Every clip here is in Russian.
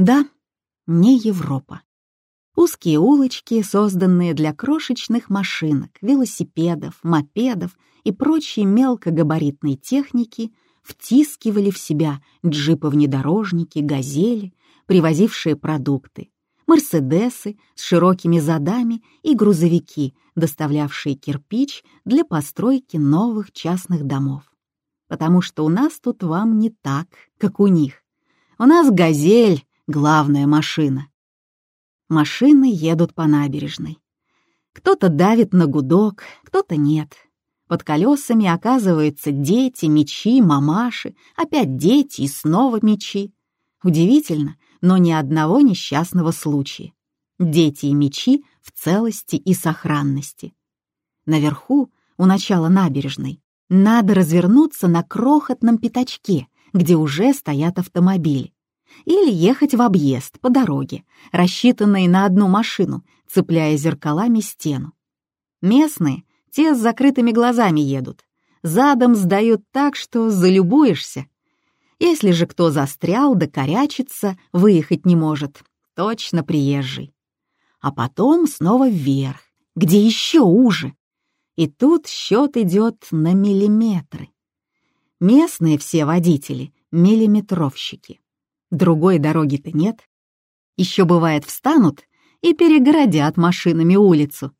Да, не Европа. Узкие улочки, созданные для крошечных машинок, велосипедов, мопедов и прочей мелкогабаритной техники, втискивали в себя джипы-внедорожники, газели, привозившие продукты, мерседесы с широкими задами и грузовики, доставлявшие кирпич для постройки новых частных домов. Потому что у нас тут вам не так, как у них. У нас «Газель» — главная машина. Машины едут по набережной. Кто-то давит на гудок, кто-то нет. Под колесами оказываются дети, мечи, мамаши, опять дети и снова мечи. Удивительно, но ни одного несчастного случая. Дети и мечи в целости и сохранности. Наверху, у начала набережной, надо развернуться на крохотном пятачке, где уже стоят автомобили. Или ехать в объезд по дороге, рассчитанной на одну машину, цепляя зеркалами стену. Местные, те с закрытыми глазами едут, задом сдают так, что залюбуешься. Если же кто застрял да корячится, выехать не может, точно приезжий. А потом снова вверх, где еще уже. И тут счет идет на миллиметры. Местные все водители — миллиметровщики. Другой дороги-то нет. Еще бывает встанут и перегородят машинами улицу.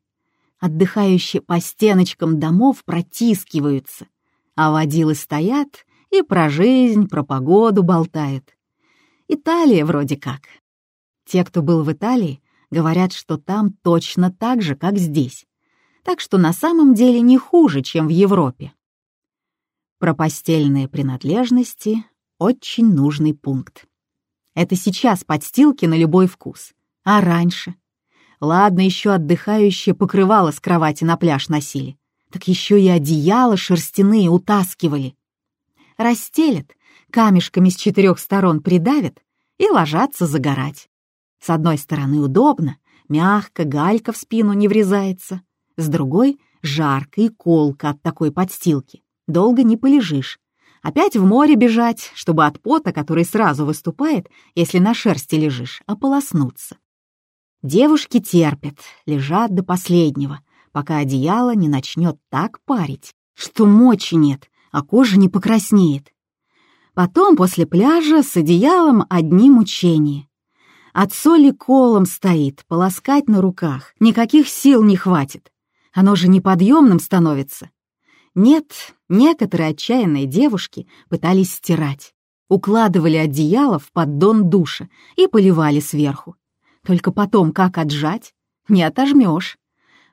Отдыхающие по стеночкам домов протискиваются, а водилы стоят и про жизнь, про погоду болтают. Италия вроде как. Те, кто был в Италии, говорят, что там точно так же, как здесь. Так что на самом деле не хуже, чем в Европе. Про постельные принадлежности — очень нужный пункт. Это сейчас подстилки на любой вкус. А раньше? Ладно, еще отдыхающие покрывало с кровати на пляж носили. Так еще и одеяло шерстяные утаскивали. Расстелят, камешками с четырех сторон придавят и ложатся загорать. С одной стороны удобно, мягко, галька в спину не врезается. С другой — жарко и колко от такой подстилки. Долго не полежишь, Опять в море бежать, чтобы от пота, который сразу выступает, если на шерсти лежишь, ополоснуться. Девушки терпят, лежат до последнего, пока одеяло не начнет так парить, что мочи нет, а кожа не покраснеет. Потом после пляжа с одеялом одни мучения. От соли колом стоит, полоскать на руках, никаких сил не хватит. Оно же неподъемным становится. Нет, некоторые отчаянные девушки пытались стирать, укладывали одеяло в поддон душа и поливали сверху. Только потом как отжать? Не отожмешь.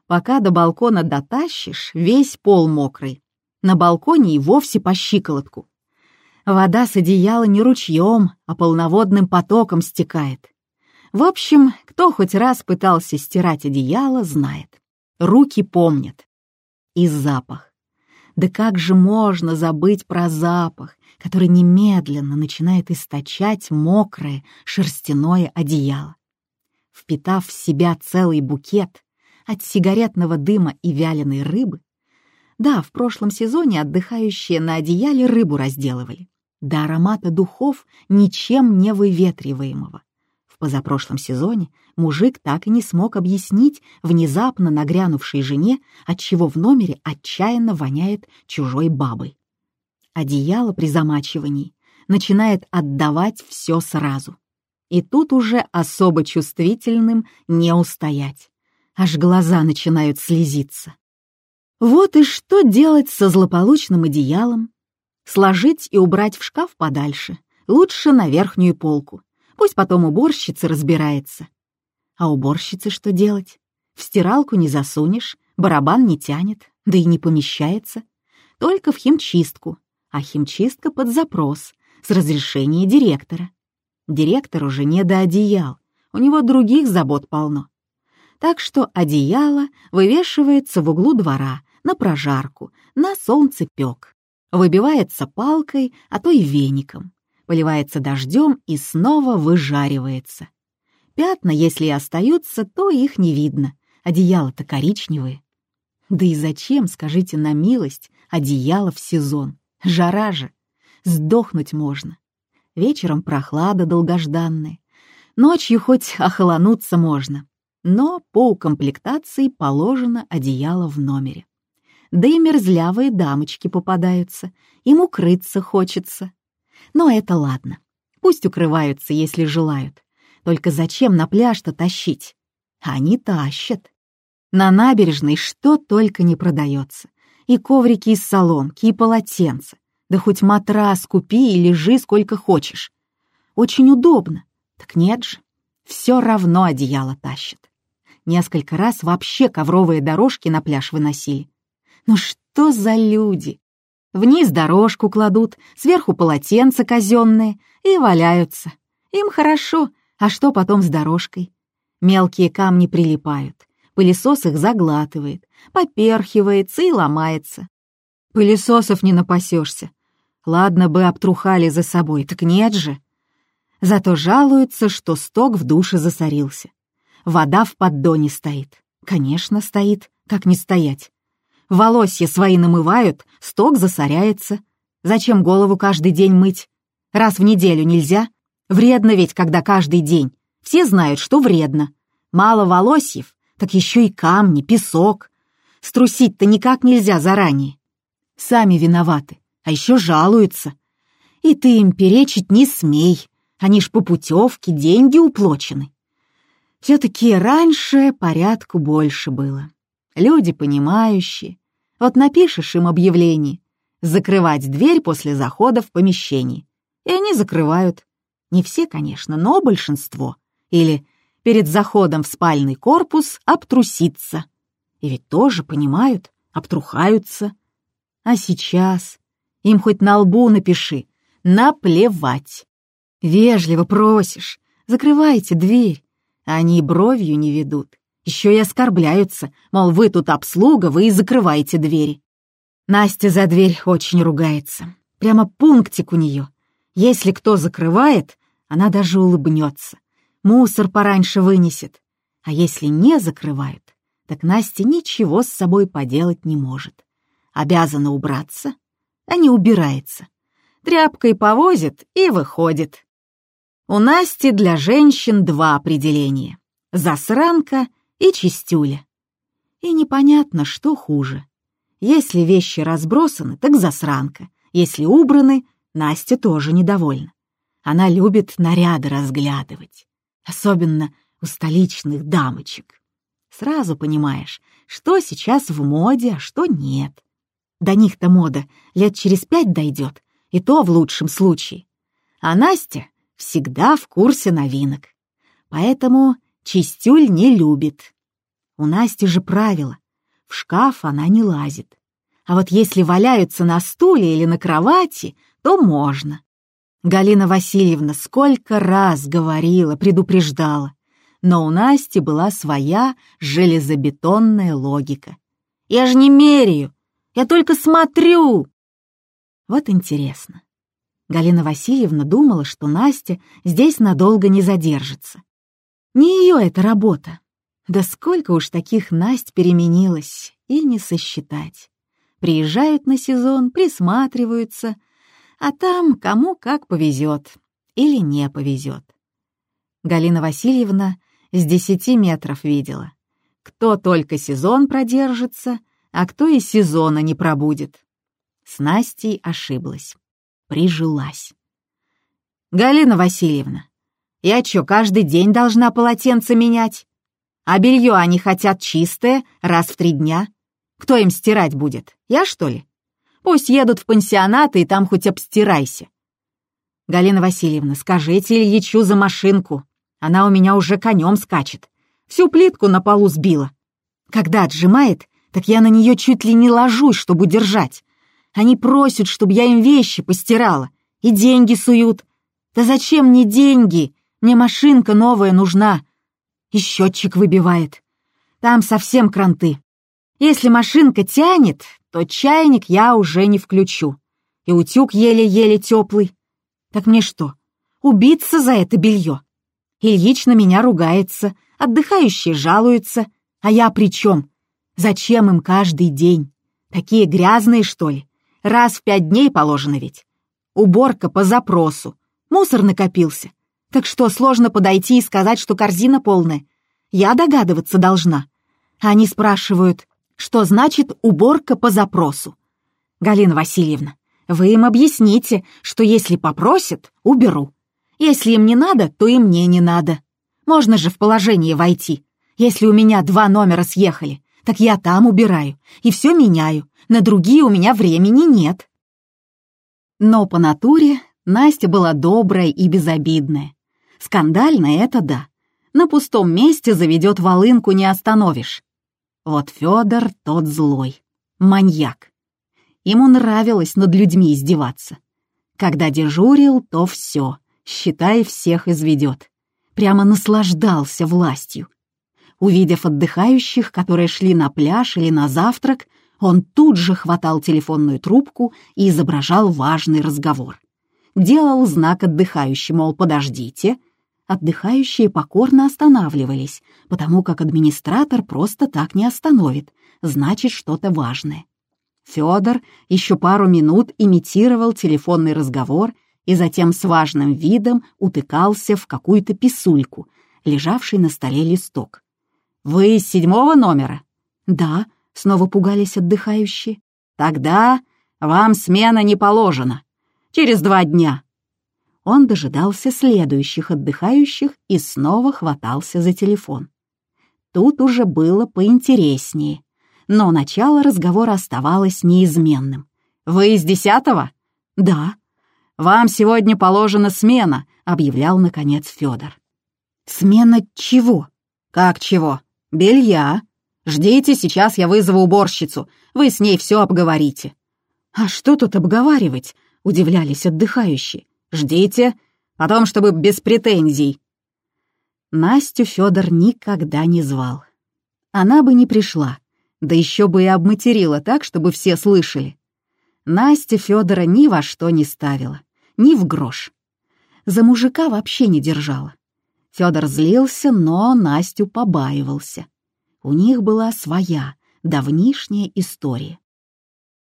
Пока до балкона дотащишь, весь пол мокрый. На балконе и вовсе по щиколотку. Вода с одеяла не ручьем, а полноводным потоком стекает. В общем, кто хоть раз пытался стирать одеяло, знает. Руки помнят. И запах. Да как же можно забыть про запах, который немедленно начинает источать мокрое шерстяное одеяло? Впитав в себя целый букет от сигаретного дыма и вяленой рыбы, да, в прошлом сезоне отдыхающие на одеяле рыбу разделывали, до аромата духов ничем не выветриваемого. В позапрошлом сезоне мужик так и не смог объяснить внезапно нагрянувшей жене, отчего в номере отчаянно воняет чужой бабой. Одеяло при замачивании начинает отдавать все сразу. И тут уже особо чувствительным не устоять. Аж глаза начинают слезиться. Вот и что делать со злополучным одеялом? Сложить и убрать в шкаф подальше, лучше на верхнюю полку. Пусть потом уборщица разбирается. А уборщице что делать? В стиралку не засунешь, барабан не тянет, да и не помещается. Только в химчистку, а химчистка под запрос, с разрешения директора. Директор уже не до одеял, у него других забот полно. Так что одеяло вывешивается в углу двора, на прожарку, на солнцепек. Выбивается палкой, а то и веником поливается дождем и снова выжаривается. Пятна, если и остаются, то их не видно. Одеяло-то коричневые. Да и зачем, скажите на милость, одеяло в сезон? Жара же. Сдохнуть можно. Вечером прохлада долгожданная. Ночью хоть охолонуться можно, но по укомплектации положено одеяло в номере. Да и мерзлявые дамочки попадаются, им укрыться хочется. Но это ладно, пусть укрываются, если желают. Только зачем на пляж-то тащить? Они тащат. На набережной что только не продается. И коврики из соломки, и полотенца. Да хоть матрас купи и лежи сколько хочешь. Очень удобно. Так нет же. Все равно одеяло тащит. Несколько раз вообще ковровые дорожки на пляж выносили. Ну что за люди? Вниз дорожку кладут, сверху полотенца казенные и валяются. Им хорошо, а что потом с дорожкой? Мелкие камни прилипают, пылесос их заглатывает, поперхивается и ломается. Пылесосов не напасешься. Ладно бы обтрухали за собой, так нет же. Зато жалуются, что сток в душе засорился. Вода в поддоне стоит. Конечно, стоит, как не стоять. Волосья свои намывают, сток засоряется. Зачем голову каждый день мыть? Раз в неделю нельзя? Вредно ведь, когда каждый день. Все знают, что вредно. Мало волосьев, так еще и камни, песок. Струсить-то никак нельзя заранее. Сами виноваты, а еще жалуются. И ты им перечить не смей, они ж по путевке деньги уплочены. Все-таки раньше порядку больше было. Люди понимающие. Вот напишешь им объявление «Закрывать дверь после захода в помещении». И они закрывают. Не все, конечно, но большинство. Или перед заходом в спальный корпус обтруситься. И ведь тоже понимают, обтрухаются. А сейчас им хоть на лбу напиши, наплевать. Вежливо просишь, закрывайте дверь. Они бровью не ведут. Еще и оскорбляются, мол, вы тут обслуга, вы и закрываете двери. Настя за дверь очень ругается. Прямо пунктик у нее. Если кто закрывает, она даже улыбнется. Мусор пораньше вынесет. А если не закрывают, так Настя ничего с собой поделать не может. Обязана убраться, а не убирается. Тряпкой повозит и выходит. У Насти для женщин два определения — засранка и чистюля. И непонятно, что хуже. Если вещи разбросаны, так засранка. Если убраны, Настя тоже недовольна. Она любит наряды разглядывать, особенно у столичных дамочек. Сразу понимаешь, что сейчас в моде, а что нет. До них-то мода лет через пять дойдет, и то в лучшем случае. А Настя всегда в курсе новинок. Поэтому чистюль не любит. У Насти же правило — в шкаф она не лазит. А вот если валяются на стуле или на кровати, то можно. Галина Васильевна сколько раз говорила, предупреждала. Но у Насти была своя железобетонная логика. «Я же не меряю, я только смотрю!» Вот интересно. Галина Васильевна думала, что Настя здесь надолго не задержится. Не ее это работа. Да сколько уж таких Насть переменилось, и не сосчитать. Приезжают на сезон, присматриваются — а там кому как повезет или не повезет. Галина Васильевна с десяти метров видела, кто только сезон продержится, а кто и сезона не пробудет. С Настей ошиблась, прижилась. «Галина Васильевна, я чё, каждый день должна полотенце менять? А белье они хотят чистое, раз в три дня. Кто им стирать будет? Я, что ли?» Пусть едут в пансионаты и там хоть обстирайся. Галина Васильевна, скажите Ильичу за машинку. Она у меня уже конем скачет. Всю плитку на полу сбила. Когда отжимает, так я на нее чуть ли не ложусь, чтобы удержать. Они просят, чтобы я им вещи постирала. И деньги суют. Да зачем мне деньги? Мне машинка новая нужна. И счетчик выбивает. Там совсем кранты. Если машинка тянет, то чайник я уже не включу. И утюг еле-еле теплый. Так мне что, убиться за это белье? Ильич на меня ругается, отдыхающие жалуются. А я при чем? Зачем им каждый день? Такие грязные, что ли? Раз в пять дней положено ведь. Уборка по запросу. Мусор накопился. Так что, сложно подойти и сказать, что корзина полная? Я догадываться должна. Они спрашивают, что значит уборка по запросу. Галина Васильевна, вы им объясните, что если попросят, уберу. Если им не надо, то и мне не надо. Можно же в положение войти. Если у меня два номера съехали, так я там убираю и все меняю. На другие у меня времени нет. Но по натуре Настя была добрая и безобидная. Скандальная — это да. На пустом месте заведет волынку не остановишь. Вот Федор тот злой, маньяк. Ему нравилось над людьми издеваться. Когда дежурил, то все, считай, всех изведет. Прямо наслаждался властью. Увидев отдыхающих, которые шли на пляж или на завтрак, он тут же хватал телефонную трубку и изображал важный разговор. Делал знак отдыхающим, мол, подождите. Отдыхающие покорно останавливались, потому как администратор просто так не остановит, значит, что-то важное. Федор еще пару минут имитировал телефонный разговор и затем с важным видом утыкался в какую-то писульку, лежавший на столе листок. «Вы из седьмого номера?» «Да», — снова пугались отдыхающие. «Тогда вам смена не положена. Через два дня». Он дожидался следующих отдыхающих и снова хватался за телефон. Тут уже было поинтереснее но начало разговора оставалось неизменным. «Вы из десятого?» «Да». «Вам сегодня положена смена», — объявлял, наконец, Федор. «Смена чего?» «Как чего? Белья. Ждите, сейчас я вызову уборщицу. Вы с ней все обговорите». «А что тут обговаривать?» — удивлялись отдыхающие. «Ждите, потом, чтобы без претензий». Настю Федор никогда не звал. Она бы не пришла, да еще бы и обматерила так, чтобы все слышали. Настя Федора ни во что не ставила, ни в грош. За мужика вообще не держала. Федор злился, но Настю побаивался. У них была своя, давнишняя история.